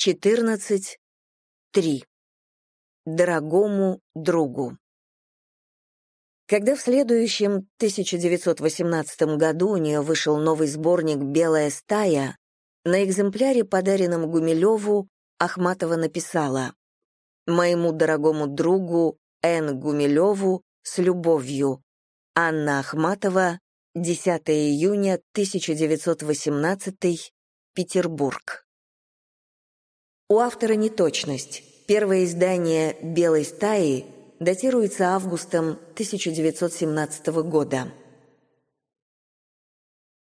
14.3. Дорогому другу. Когда в следующем 1918 году у нее вышел новый сборник «Белая стая», на экземпляре, подаренном Гумилеву, Ахматова написала «Моему дорогому другу Н. Гумилеву с любовью. Анна Ахматова, 10 июня 1918, Петербург». У автора неточность. Первое издание «Белой стаи» датируется августом 1917 года.